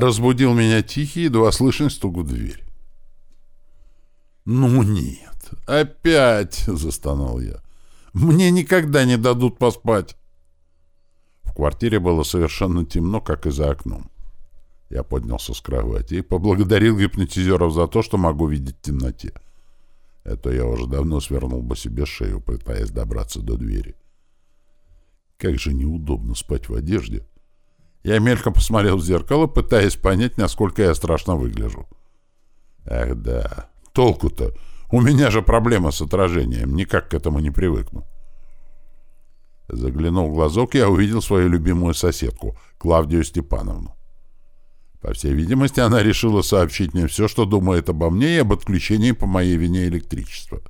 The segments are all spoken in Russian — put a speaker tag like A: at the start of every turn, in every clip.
A: разбудил меня тихий, едва слышный стук в дверь. «Ну нет, опять!» — застонал я. «Мне никогда не дадут поспать!» В квартире было совершенно темно, как и за окном. Я поднялся с кровати и поблагодарил гипнотизеров за то, что могу видеть в темноте. Это я уже давно свернул бы себе шею, пытаясь добраться до двери. Как же неудобно спать в одежде. Я мельком посмотрел в зеркало, пытаясь понять, насколько я страшно выгляжу. Ах да, толку-то. У меня же проблема с отражением, никак к этому не привыкну. Заглянул в глазок, я увидел свою любимую соседку, Клавдию Степановну. По всей видимости, она решила сообщить мне все, что думает обо мне и об отключении по моей вине электричества.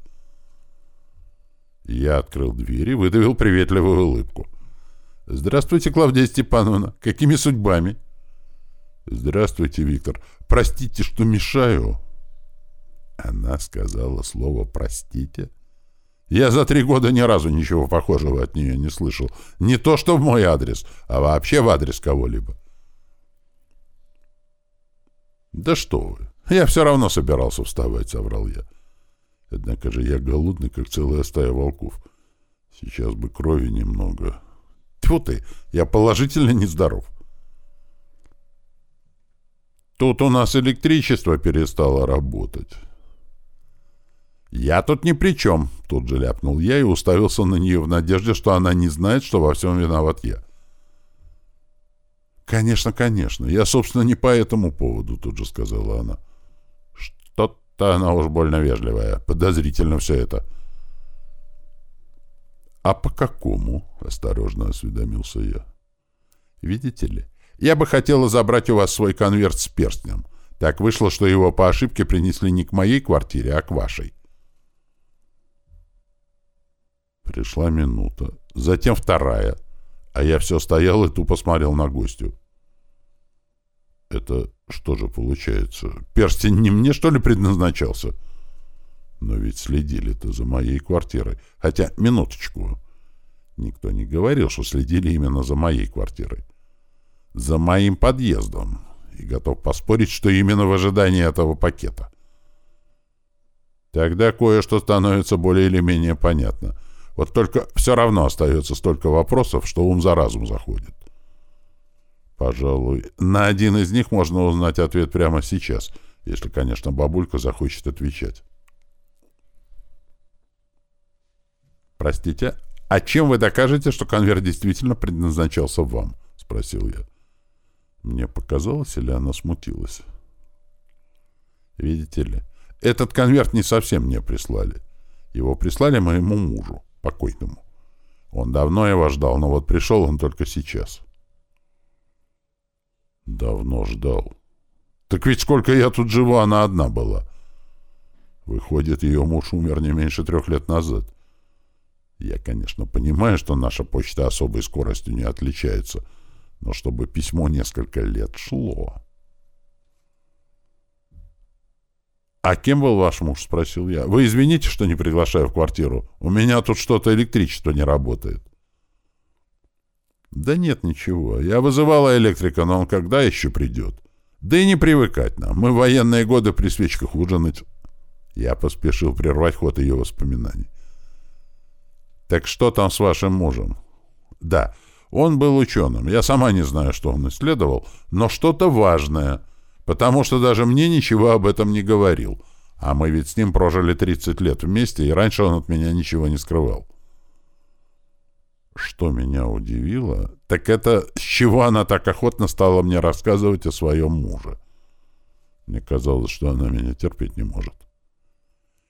A: Я открыл дверь и выдавил приветливую улыбку. «Здравствуйте, Клавдия Степановна. Какими судьбами?» «Здравствуйте, Виктор. Простите, что мешаю». Она сказала слово «простите». Я за три года ни разу ничего похожего от нее не слышал. Не то что в мой адрес, а вообще в адрес кого-либо. «Да что вы! Я все равно собирался вставать», — соврал я. Однако же я голодный, как целая стая волков. Сейчас бы крови немного. Тьфу ты, я положительно нездоров. Тут у нас электричество перестало работать. «Я тут ни при чем», — тут же ляпнул я и уставился на нее в надежде, что она не знает, что во всем виноват я. «Конечно, конечно. Я, собственно, не по этому поводу», — тут же сказала она. «Что-то она уж больно вежливая. Подозрительно все это». «А по какому?» — осторожно осведомился я. «Видите ли, я бы хотела забрать у вас свой конверт с перстнем. Так вышло, что его по ошибке принесли не к моей квартире, а к вашей». Пришла минута, затем вторая — а я все стоял и тупо смотрел на гостю. Это что же получается? Перстень не мне, что ли, предназначался? Но ведь следили-то за моей квартирой. Хотя, минуточку. Никто не говорил, что следили именно за моей квартирой. За моим подъездом. И готов поспорить, что именно в ожидании этого пакета. Тогда кое-что становится более или менее понятно. Вот только все равно остается столько вопросов, что ум за разум заходит. Пожалуй, на один из них можно узнать ответ прямо сейчас, если, конечно, бабулька захочет отвечать. «Простите, а чем вы докажете, что конверт действительно предназначался вам?» — спросил я. Мне показалось, или она смутилась? «Видите ли, этот конверт не совсем мне прислали. Его прислали моему мужу покойному. Он давно его ждал, но вот пришел он только сейчас. Давно ждал. Так ведь сколько я тут живу, она одна была. Выходит, ее муж умер не меньше трех лет назад. Я, конечно, понимаю, что наша почта особой скоростью не отличается, но чтобы письмо несколько лет шло... «А кем был ваш муж?» — спросил я. «Вы извините, что не приглашаю в квартиру. У меня тут что-то электричество не работает». «Да нет, ничего. Я вызывала электрика, но он когда еще придет? Да и не привыкать нам. Мы военные годы при свечках ужинать». Я поспешил прервать ход ее воспоминаний. «Так что там с вашим мужем?» «Да, он был ученым. Я сама не знаю, что он исследовал, но что-то важное» потому что даже мне ничего об этом не говорил. А мы ведь с ним прожили 30 лет вместе, и раньше он от меня ничего не скрывал. Что меня удивило, так это с чего она так охотно стала мне рассказывать о своем муже. Мне казалось, что она меня терпеть не может.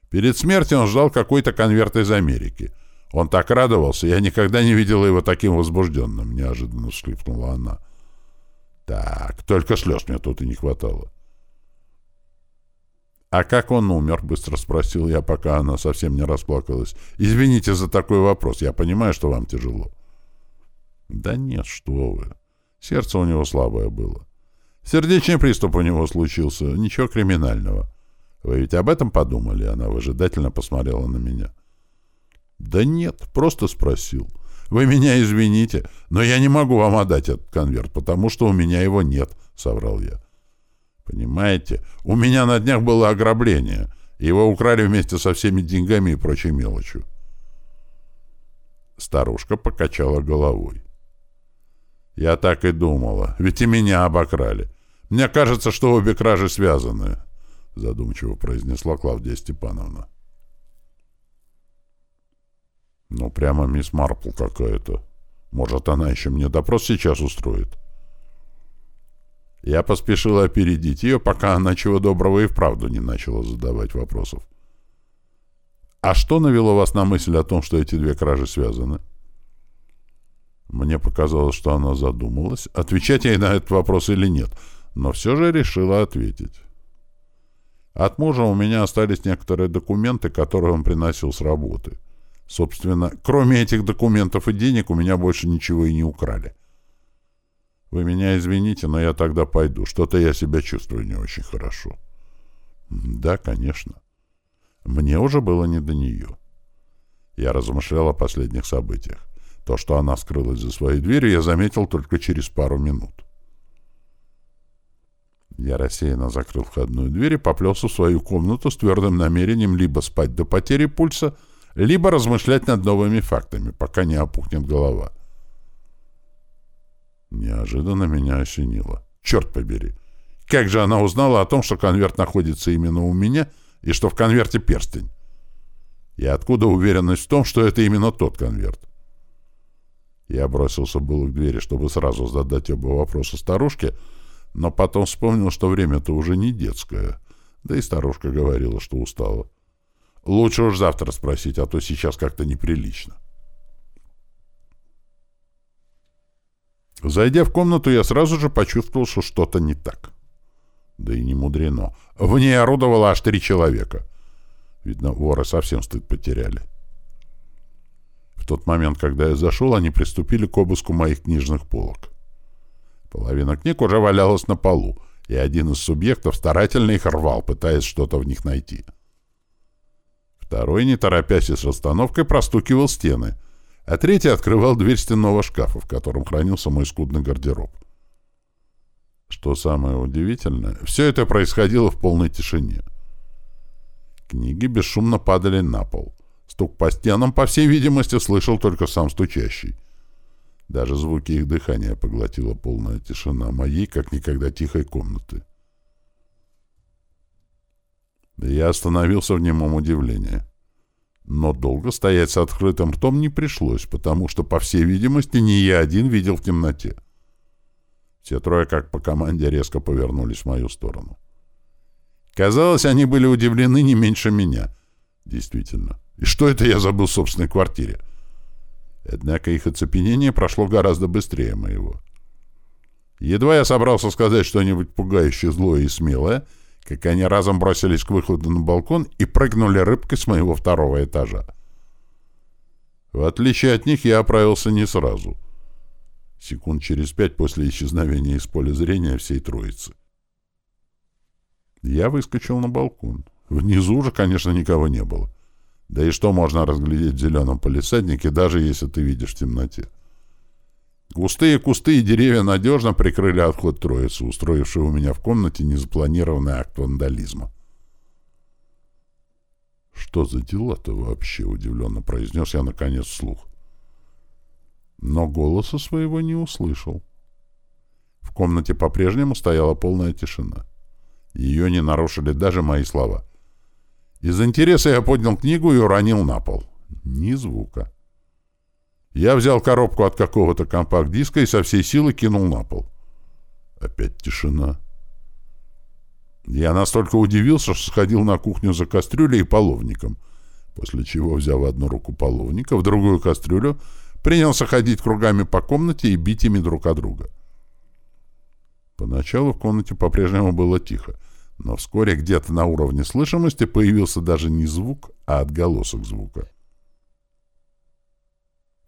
A: Перед смертью он ждал какой-то конверт из Америки. Он так радовался, я никогда не видела его таким возбужденным, неожиданно всхлипнула она. — так, только слез мне тут и не хватало. «А как он умер?» — быстро спросил я, пока она совсем не расплакалась. «Извините за такой вопрос. Я понимаю, что вам тяжело». «Да нет, что вы. Сердце у него слабое было. Сердечный приступ у него случился. Ничего криминального. Вы ведь об этом подумали?» Она выжидательно посмотрела на меня. «Да нет, просто спросил. Вы меня извините, но я не могу вам отдать этот конверт, потому что у меня его нет, — соврал я. Понимаете, у меня на днях было ограбление. Его украли вместе со всеми деньгами и прочей мелочью. Старушка покачала головой. Я так и думала. Ведь и меня обокрали. Мне кажется, что обе кражи связаны, — задумчиво произнесла Клавдия Степановна. Ну, прямо мисс Марпл какая-то. Может, она еще мне допрос сейчас устроит? Я поспешил опередить ее, пока она чего доброго и вправду не начала задавать вопросов. «А что навело вас на мысль о том, что эти две кражи связаны?» Мне показалось, что она задумалась, отвечать ей на этот вопрос или нет, но все же решила ответить. От мужа у меня остались некоторые документы, которые он приносил с работы. Собственно, кроме этих документов и денег у меня больше ничего и не украли. Вы меня извините, но я тогда пойду. Что-то я себя чувствую не очень хорошо. Да, конечно. Мне уже было не до нее. Я размышлял о последних событиях. То, что она скрылась за своей дверью, я заметил только через пару минут. Я рассеянно закрыл входную дверь и поплелся в свою комнату с твердым намерением либо спать до потери пульса, либо размышлять над новыми фактами, пока не опухнет голова. Неожиданно меня осенило. Черт побери! Как же она узнала о том, что конверт находится именно у меня и что в конверте перстень? И откуда уверенность в том, что это именно тот конверт? Я бросился было к двери, чтобы сразу задать оба вопроса старушке, но потом вспомнил, что время-то уже не детское. Да и старушка говорила, что устала. Лучше уж завтра спросить, а то сейчас как-то неприлично. Зайдя в комнату, я сразу же почувствовал, что что-то не так. Да и не мудрено. В ней орудовало аж три человека. Видно, воры совсем стыд потеряли. В тот момент, когда я зашел, они приступили к обыску моих книжных полок. Половина книг уже валялась на полу, и один из субъектов старательно их рвал, пытаясь что-то в них найти. Второй, не торопясь и с расстановкой, простукивал стены, а третий открывал дверь стенного шкафа, в котором хранился мой скудный гардероб. Что самое удивительное, все это происходило в полной тишине. Книги бесшумно падали на пол. Стук по стенам, по всей видимости, слышал только сам стучащий. Даже звуки их дыхания поглотила полная тишина моей, как никогда тихой комнаты. Я остановился в немом удивлении. Но долго стоять с открытым ртом не пришлось, потому что, по всей видимости, не я один видел в темноте. Все трое, как по команде, резко повернулись в мою сторону. Казалось, они были удивлены не меньше меня. Действительно. И что это я забыл в собственной квартире? Однако их оцепенение прошло гораздо быстрее моего. Едва я собрался сказать что-нибудь пугающее злое и смелое, как они разом бросились к выходу на балкон и прыгнули рыбкой с моего второго этажа. В отличие от них я оправился не сразу. Секунд через пять после исчезновения из поля зрения всей троицы. Я выскочил на балкон. Внизу же, конечно, никого не было. Да и что можно разглядеть в зеленом полисаднике, даже если ты видишь в темноте? Густые кусты и деревья надежно прикрыли отход троицы, устроившей у меня в комнате незапланированный акт вандализма. «Что за дела-то вообще?» — удивленно произнес я, наконец, вслух. Но голоса своего не услышал. В комнате по-прежнему стояла полная тишина. Ее не нарушили даже мои слова. Из интереса я поднял книгу и уронил на пол. Ни звука. Я взял коробку от какого-то компакт-диска и со всей силы кинул на пол. Опять тишина. Я настолько удивился, что сходил на кухню за кастрюлей и половником, после чего, взяв одну руку половника, в другую кастрюлю, принялся ходить кругами по комнате и бить ими друг от друга. Поначалу в комнате по-прежнему было тихо, но вскоре где-то на уровне слышимости появился даже не звук, а отголосок звука.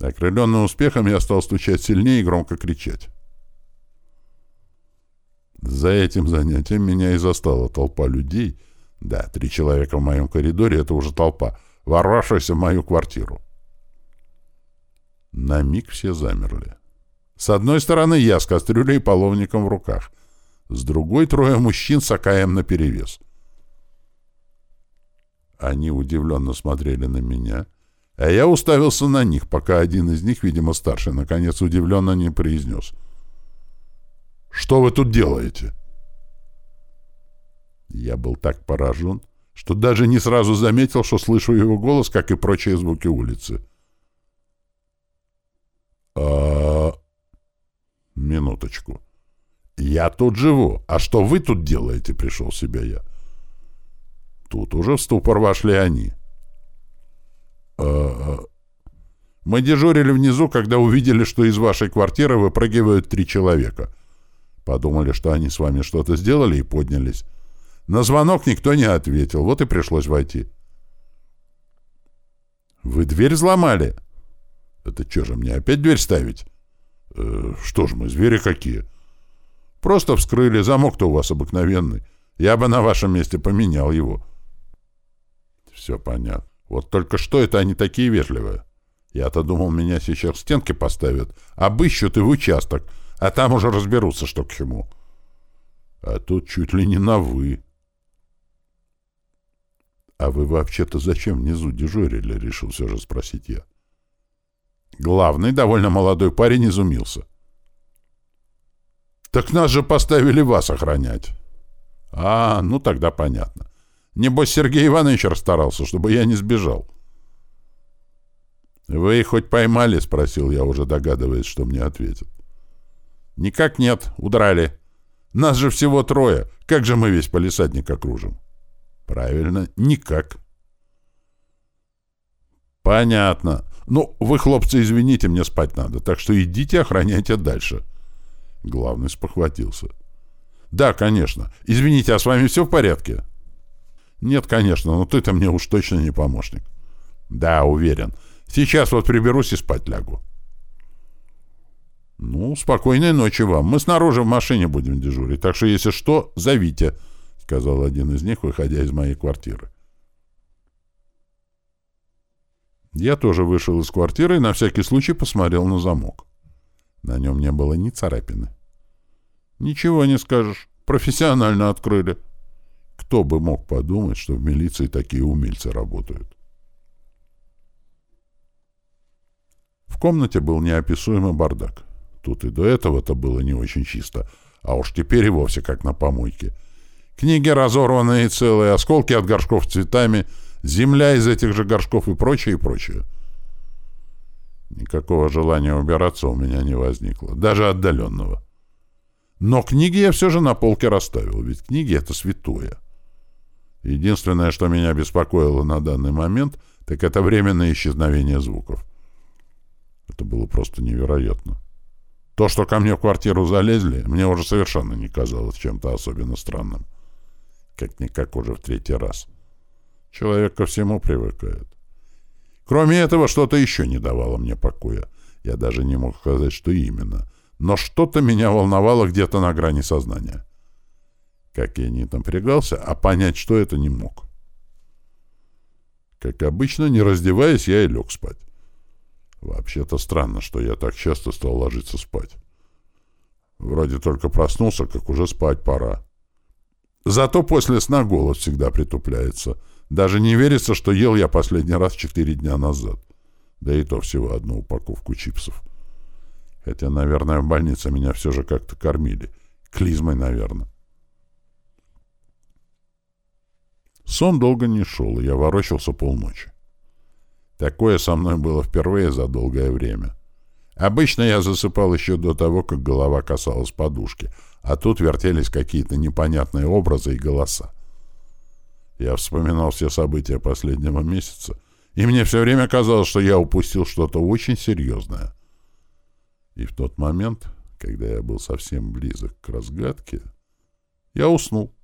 A: Окрыленный успехом, я стал стучать сильнее и громко кричать. За этим занятием меня и застала толпа людей. Да, три человека в моем коридоре — это уже толпа, ворвавшаяся в мою квартиру. На миг все замерли. С одной стороны я с кастрюлей и половником в руках. С другой трое мужчин с АКМ наперевес. Они удивленно смотрели на меня, а я уставился на них, пока один из них, видимо, старший, наконец удивленно не произнес. «Что вы тут делаете?» Я был так поражен, что даже не сразу заметил, что слышу его голос, как и прочие звуки улицы. а Минуточку. «Я тут живу. А что вы тут делаете?» — пришел себя я. Тут уже в ступор вошли они. «А, «Мы дежурили внизу, когда увидели, что из вашей квартиры выпрыгивают три человека. Подумали, что они с вами что-то сделали и поднялись. На звонок никто не ответил, вот и пришлось войти». «Вы дверь взломали?» «Это что же, мне опять дверь ставить?» э, «Что ж мы, звери какие?» «Просто вскрыли, замок-то у вас обыкновенный. Я бы на вашем месте поменял его». «Все понятно. Вот только что это они такие вежливые? Я-то думал, меня сейчас стенки поставят, обыщут и в участок, а там уже разберутся, что к чему. А тут чуть ли не на «вы». «А вы вообще-то зачем внизу дежурили?» — решил все же спросить я. Главный, довольно молодой парень, изумился. «Так нас же поставили вас охранять». «А, ну тогда понятно. Небось, Сергей Иванович расстарался, чтобы я не сбежал». «Вы их хоть поймали?» — спросил я, уже догадываясь, что мне ответят. «Никак нет. Удрали. Нас же всего трое. Как же мы весь полисадник окружим?» «Правильно, никак». «Понятно. Ну, вы, хлопцы, извините, мне спать надо, так что идите охраняйте дальше». Главный спохватился. «Да, конечно. Извините, а с вами все в порядке?» «Нет, конечно, но ты-то мне уж точно не помощник». «Да, уверен. Сейчас вот приберусь и спать лягу». «Ну, спокойной ночи вам. Мы снаружи в машине будем дежурить, так что, если что, зовите», — сказал один из них, выходя из моей квартиры. Я тоже вышел из квартиры и на всякий случай посмотрел на замок. На нем не было ни царапины. Ничего не скажешь. Профессионально открыли. Кто бы мог подумать, что в милиции такие умельцы работают. В комнате был неописуемый бардак. Тут и до этого-то было не очень чисто, а уж теперь и вовсе как на помойке. Книги разорванные целые, осколки от горшков с цветами — земля из этих же горшков и прочее, и прочее. Никакого желания убираться у меня не возникло, даже отдаленного. Но книги я все же на полке расставил, ведь книги — это святое. Единственное, что меня беспокоило на данный момент, так это временное исчезновение звуков. Это было просто невероятно. То, что ко мне в квартиру залезли, мне уже совершенно не казалось чем-то особенно странным. Как-никак уже в третий раз. — Человек ко всему привыкает. Кроме этого, что-то еще не давало мне покоя. Я даже не мог сказать, что именно. Но что-то меня волновало где-то на грани сознания. Как я не напрягался, а понять, что это, не мог. Как обычно, не раздеваясь, я и лег спать. Вообще-то странно, что я так часто стал ложиться спать. Вроде только проснулся, как уже спать пора. Зато после сна голод всегда притупляется — даже не верится, что ел я последний раз четыре дня назад. Да и то всего одну упаковку чипсов. Хотя, наверное, в больнице меня все же как-то кормили. Клизмой, наверное. Сон долго не шел, и я ворочался полночи. Такое со мной было впервые за долгое время. Обычно я засыпал еще до того, как голова касалась подушки, а тут вертелись какие-то непонятные образы и голоса. Я вспоминал все события последнего месяца, и мне все время казалось, что я упустил что-то очень серьезное. И в тот момент, когда я был совсем близок к разгадке, я уснул.